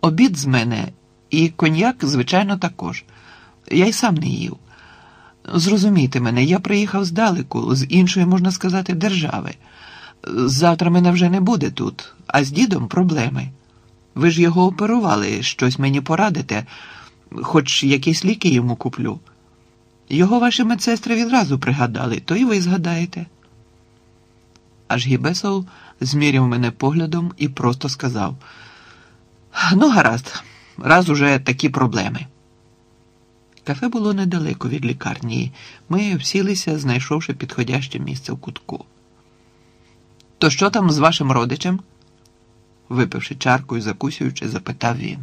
Обід з мене і коньяк, звичайно, також. Я й сам не їв. Зрозумійте мене, я приїхав здалеку, з іншої, можна сказати, держави. Завтра мене вже не буде тут, а з дідом проблеми. Ви ж його оперували, щось мені порадите, хоч якісь ліки йому куплю. Його ваші медсестри відразу пригадали, то і ви згадаєте. Аж Гібесов зміряв мене поглядом і просто сказав: Ну, гаразд, раз уже такі проблеми. Кафе було недалеко від лікарні. Ми всілися, знайшовши підходяще місце в кутку. То що там з вашим родичем? випивши чарку і закусюючи, запитав він.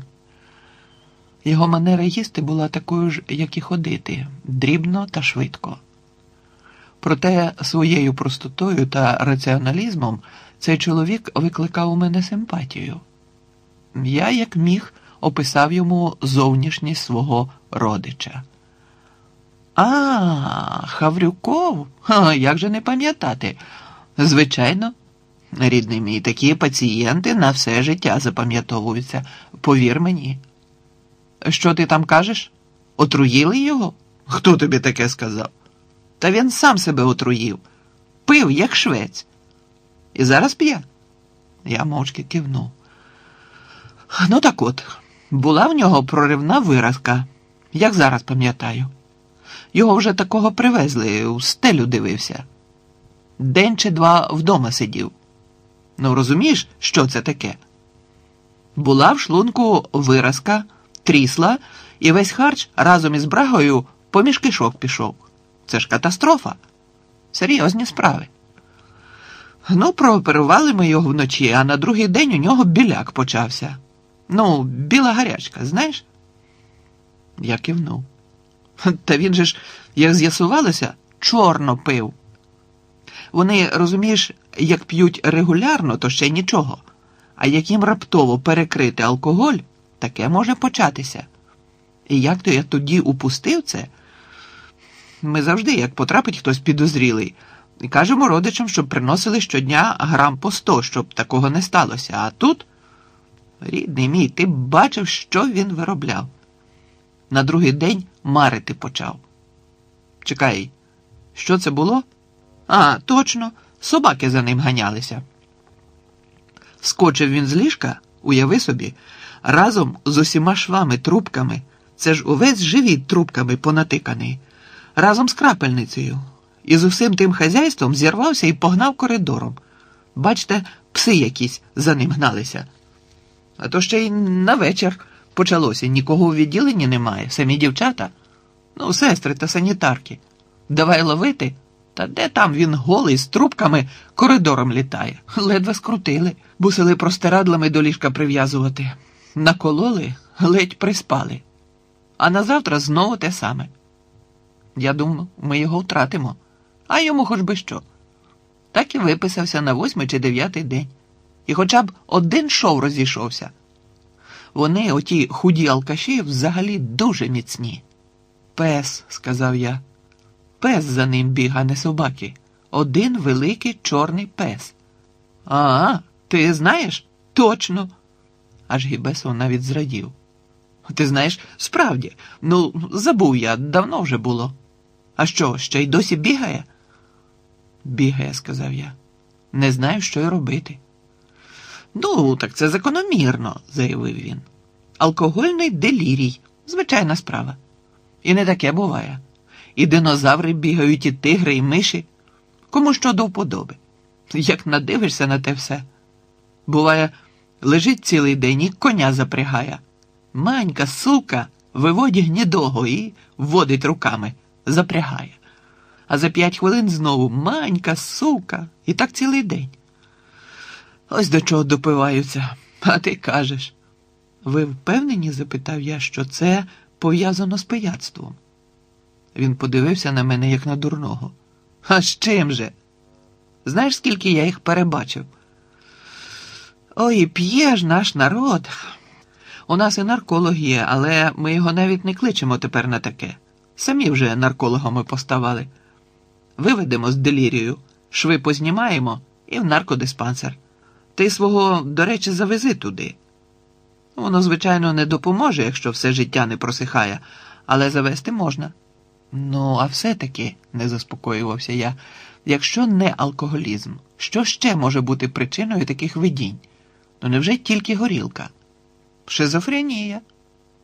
Його манера їсти була такою ж, як і ходити, дрібно та швидко. Проте своєю простотою та раціоналізмом цей чоловік викликав у мене симпатію. Я, як міг, описав йому зовнішність свого родича. А, Хаврюков? Ха, як же не пам'ятати? Звичайно, рідний мій, такі пацієнти на все життя запам'ятовуються, повір мені. Що ти там кажеш? Отруїли його? Хто тобі таке сказав? Та він сам себе отруїв, пив, як швець. І зараз п'є. Я мовчки кивнув. Ну так от, була в нього проривна виразка, як зараз пам'ятаю. Його вже такого привезли, у стелю дивився. День чи два вдома сидів. Ну, розумієш, що це таке? Була в шлунку виразка, трісла, і весь харч разом із брагою поміж кишок пішов. Це ж катастрофа. Серйозні справи. Ну, прооперували ми його вночі, а на другий день у нього біляк почався. Ну, біла гарячка, знаєш? Я кивнув. Та він же ж, як з'ясувалося, чорно пив. Вони, розумієш, як п'ють регулярно, то ще нічого. А як їм раптово перекрити алкоголь, таке може початися. І як то я тоді упустив це? Ми завжди, як потрапить хтось підозрілий, кажемо родичам, щоб приносили щодня грам по сто, щоб такого не сталося. А тут, рідний мій, ти бачив, що він виробляв. На другий день марити почав. Чекай, що це було? А, точно, собаки за ним ганялися. Скочив він з ліжка, уяви собі, разом з усіма швами, трубками. Це ж увесь живіт трубками понатиканий, разом з крапельницею. І з усім тим хазяйством зірвався і погнав коридором. Бачте, пси якісь за ним гналися. А то ще й на вечір почалося. Нікого у відділенні немає, самі дівчата. Ну, сестри та санітарки. Давай ловити. Та де там він голий з трубками коридором літає? Ледве скрутили, бусили простирадлами до ліжка прив'язувати. Накололи, ледь приспали. А на завтра знову те саме. Я думав, ми його втратимо, а йому хоч би що. Так і виписався на восьмий чи дев'ятий день. І хоча б один шов розійшовся. Вони, оті худі алкаші, взагалі дуже міцні. Пес, сказав я. Пес за ним біга, не собаки. Один великий чорний пес. А, ти знаєш? Точно. Аж Гібесов навіть зрадів. Ти знаєш, справді, ну, забув я, давно вже було. А що, ще й досі бігає? Бігає, сказав я. Не знаю, що й робити. Ну, так це закономірно, заявив він. Алкогольний делірій, звичайна справа. І не таке буває. І динозаври бігають, і тигри, і миші. Кому що до вподоби. Як надивишся на те все. Буває, лежить цілий день і коня запрягає. Манька, сука, виводить гнідого і водить руками, запрягає. А за п'ять хвилин знову манька, сука, і так цілий день. Ось до чого допиваються, а ти кажеш. Ви впевнені? запитав я, що це пов'язано з пияцтвом. Він подивився на мене, як на дурного. А з чим же? Знаєш, скільки я їх перебачив? Ой, п'є ж наш народ. У нас і нарколог є, але ми його навіть не кличемо тепер на таке. Самі вже наркологами поставали. Виведемо з делірію, шви познімаємо і в наркодиспансер. Ти свого, до речі, завези туди. Воно, звичайно, не допоможе, якщо все життя не просихає, але завести можна. Ну, а все-таки, не заспокоювався я, якщо не алкоголізм, що ще може бути причиною таких видінь? Ну невже тільки горілка? Шизофренія,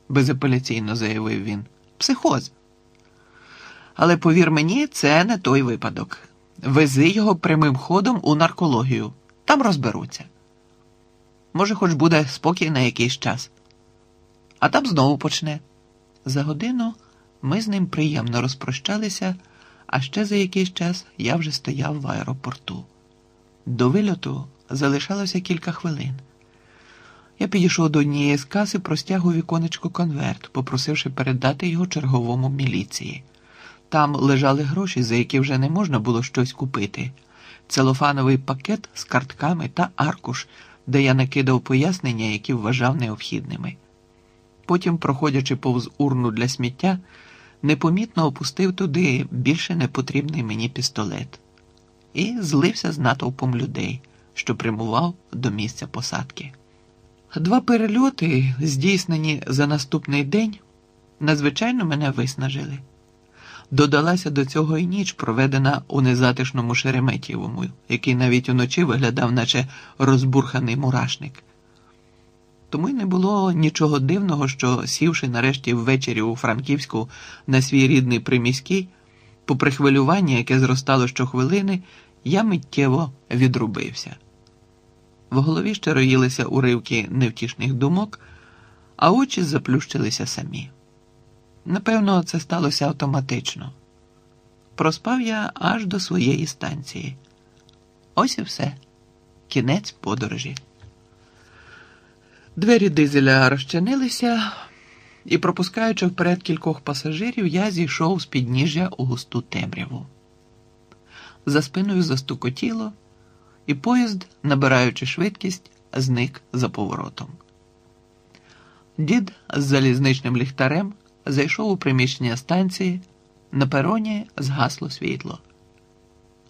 безапеляційно заявив він. Психоз. Але повір мені, це не той випадок. Вези його прямим ходом у наркологію. Там розберуться. Може, хоч буде спокій на якийсь час. А там знову почне. За годину ми з ним приємно розпрощалися, а ще за якийсь час я вже стояв в аеропорту. До вильоту залишалося кілька хвилин. Я підійшов до однієї з каси, простяг у віконечко конверт, попросивши передати його черговому міліції. Там лежали гроші, за які вже не можна було щось купити, целофановий пакет з картками та аркуш, де я накидав пояснення, які вважав необхідними. Потім, проходячи повз урну для сміття, непомітно опустив туди більше непотрібний мені пістолет і злився з натовпом людей, що прямував до місця посадки. Два перельоти, здійснені за наступний день, надзвичайно мене виснажили. Додалася до цього і ніч, проведена у незатишному Шереметєвому, який навіть уночі виглядав, наче розбурханий мурашник. Тому й не було нічого дивного, що, сівши нарешті ввечері у Франківську на свій рідний приміський, попри хвилювання, яке зростало щохвилини, я миттєво відрубився. В голові ще роїлися уривки невтішних думок, а очі заплющилися самі. Напевно, це сталося автоматично. Проспав я аж до своєї станції. Ось і все. Кінець подорожі. Двері дизеля розчинилися, і, пропускаючи вперед кількох пасажирів, я зійшов з підніжжя у густу темряву. За спиною застукотіло, і поїзд, набираючи швидкість, зник за поворотом. Дід з залізничним ліхтарем зайшов у приміщення станції, на пероні згасло світло.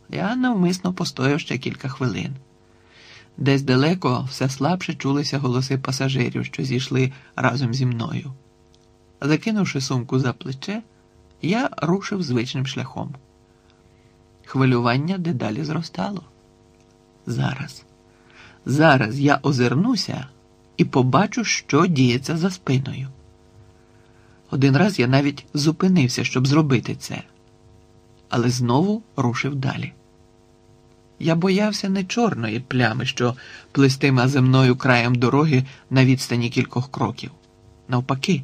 Я навмисно постояв ще кілька хвилин. Десь далеко все слабше чулися голоси пасажирів, що зійшли разом зі мною. Закинувши сумку за плече, я рушив звичним шляхом. Хвилювання дедалі зростало. Зараз, зараз я озирнуся і побачу, що діється за спиною. Один раз я навіть зупинився, щоб зробити це, але знову рушив далі. Я боявся не чорної плями, що плестима земною краєм дороги на відстані кількох кроків. Навпаки.